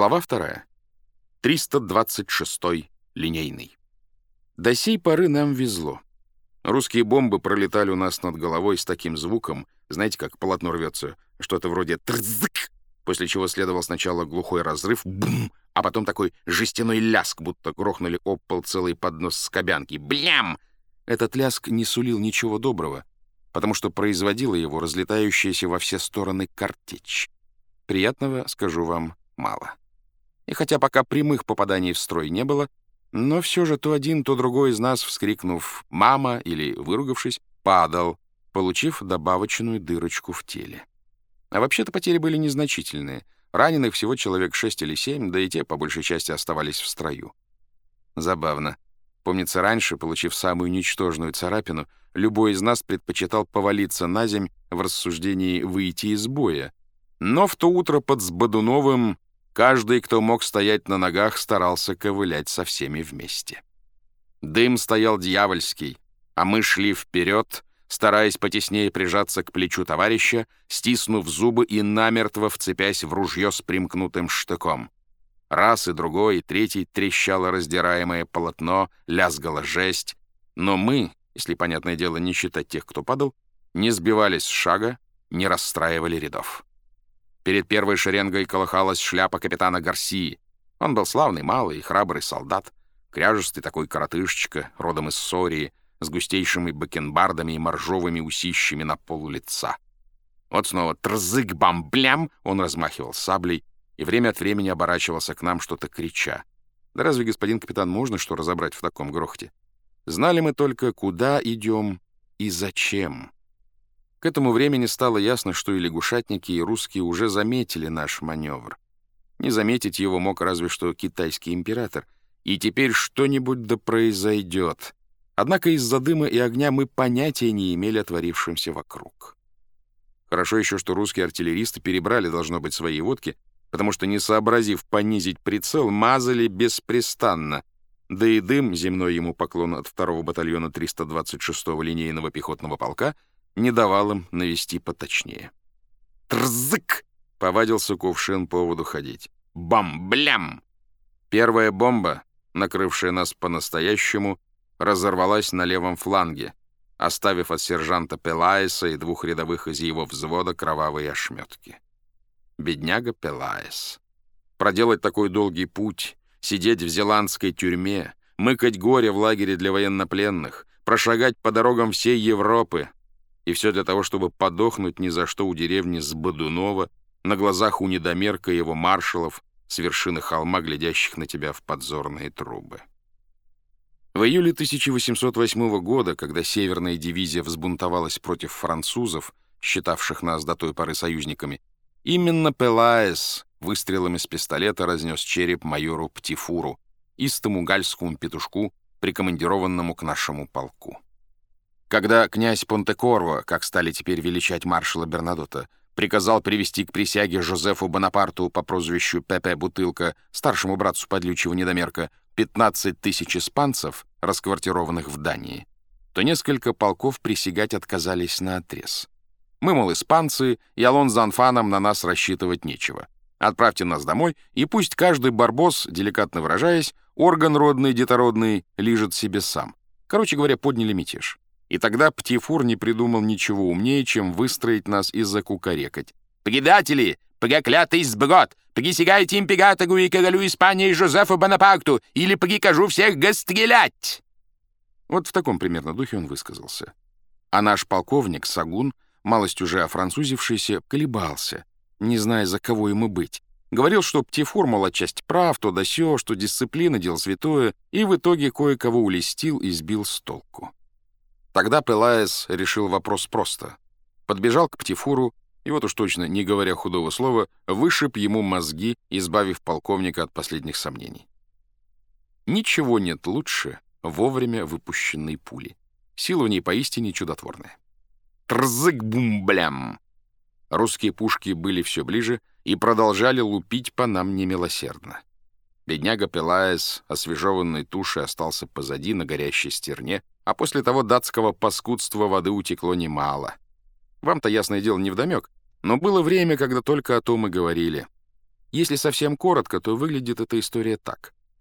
Глава вторая. 326-й линейный. До сей поры нам везло. Русские бомбы пролетали у нас над головой с таким звуком, знаете, как полотно рвется, что-то вроде трзык, после чего следовал сначала глухой разрыв, бум, а потом такой жестяной ляск, будто грохнули об пол целый поднос скобянки. Блям! Этот ляск не сулил ничего доброго, потому что производила его разлетающаяся во все стороны картечь. Приятного, скажу вам, мало. И хотя пока прямых попаданий в строй не было, но все же то один, то другой из нас, вскрикнув «мама» или выругавшись, падал, получив добавочную дырочку в теле. А вообще-то потери были незначительные. Раненых всего человек шесть или семь, да и те, по большей части, оставались в строю. Забавно. Помнится, раньше, получив самую ничтожную царапину, любой из нас предпочитал повалиться на земь в рассуждении выйти из боя. Но в то утро под Сбодуновым каждый, кто мог стоять на ногах, старался ковылять со всеми вместе. Дым стоял дьявольский, а мы шли вперед, стараясь потеснее прижаться к плечу товарища, стиснув зубы и намертво вцепясь в ружье с примкнутым штыком. Раз и другой, и третий трещало раздираемое полотно, лязгала жесть. Но мы, если, понятное дело, не считать тех, кто падал, не сбивались с шага, не расстраивали рядов. Перед первой шеренгой колыхалась шляпа капитана Гарсии. Он был славный, малый и храбрый солдат, кряжестый такой коротышечка, родом из Сории, с густейшими бакенбардами и моржовыми усищами на полу лица. Вот снова трзык-бам-блям он размахивал саблей, и время от времени оборачивался к нам, что-то крича. Да разве, господин капитан, можно что разобрать в таком грохоте? Знали мы только, куда идем и зачем. К этому времени стало ясно, что и лягушатники, и русские уже заметили наш маневр. Не заметить его мог разве что китайский император. И теперь что-нибудь да произойдет. Однако из-за дыма и огня мы понятия не имели о творившемся вокруг. Хорошо еще, что русские артиллеристы перебрали, должно быть, свои водки — потому что, не сообразив понизить прицел, мазали беспрестанно, да и дым, земной ему поклон от второго батальона 326-го линейного пехотного полка, не давал им навести поточнее. «Трзык!» — повадился кувшин по воду ходить. «Бам-блям!» Первая бомба, накрывшая нас по-настоящему, разорвалась на левом фланге, оставив от сержанта Пелаеса и двух рядовых из его взвода кровавые ошметки. Бедняга Пелаес. Проделать такой долгий путь, сидеть в зеландской тюрьме, мыкать горе в лагере для военнопленных, прошагать по дорогам всей Европы. И все для того, чтобы подохнуть ни за что у деревни Сбодунова, на глазах у недомерка его маршалов, с вершины холма, глядящих на тебя в подзорные трубы. В июле 1808 года, когда Северная дивизия взбунтовалась против французов, считавших нас до той поры союзниками, Именно Пелаес выстрелами с пистолета разнес череп майору Птифуру, истому гальскому петушку, прикомандированному к нашему полку. Когда князь Понтекорво, как стали теперь величать маршала Бернадота, приказал привести к присяге Жозефу Бонапарту по прозвищу Пепе Бутылка, старшему братцу подлючего недомерка, 15 тысяч испанцев, расквартированных в Дании, то несколько полков присягать отказались на отрез. Мы, мол, испанцы, и Алонзо на нас рассчитывать нечего. Отправьте нас домой, и пусть каждый барбос, деликатно выражаясь, орган родный, детородный, лежит себе сам. Короче говоря, подняли мятеж. И тогда Птифур не придумал ничего умнее, чем выстроить нас и закукарекать. «Предатели! Проклятый сброд! Присягайте императору и королю Испании Жозефу Бонапарту, или прикажу всех гастрелять!» Вот в таком примерно духе он высказался. А наш полковник, Сагун, малость уже офранцузившийся, колебался, не зная, за кого ему быть. Говорил, что Птифур, мол, отчасти прав, то да сё, что дисциплина — дело святое, и в итоге кое-кого улестил и сбил с толку. Тогда Пелаес решил вопрос просто. Подбежал к Птифуру, и вот уж точно, не говоря худого слова, вышиб ему мозги, избавив полковника от последних сомнений. Ничего нет лучше вовремя выпущенной пули. Сила в ней поистине чудотворная. Трзык-бум-блям! Русские пушки были все ближе и продолжали лупить по нам немилосердно. Бедняга Пелаес, освежеванной тушей, остался позади на горящей стерне, а после того датского паскудства воды утекло немало. Вам-то, ясное дело, невдомек, но было время, когда только о том и говорили. Если совсем коротко, то выглядит эта история так.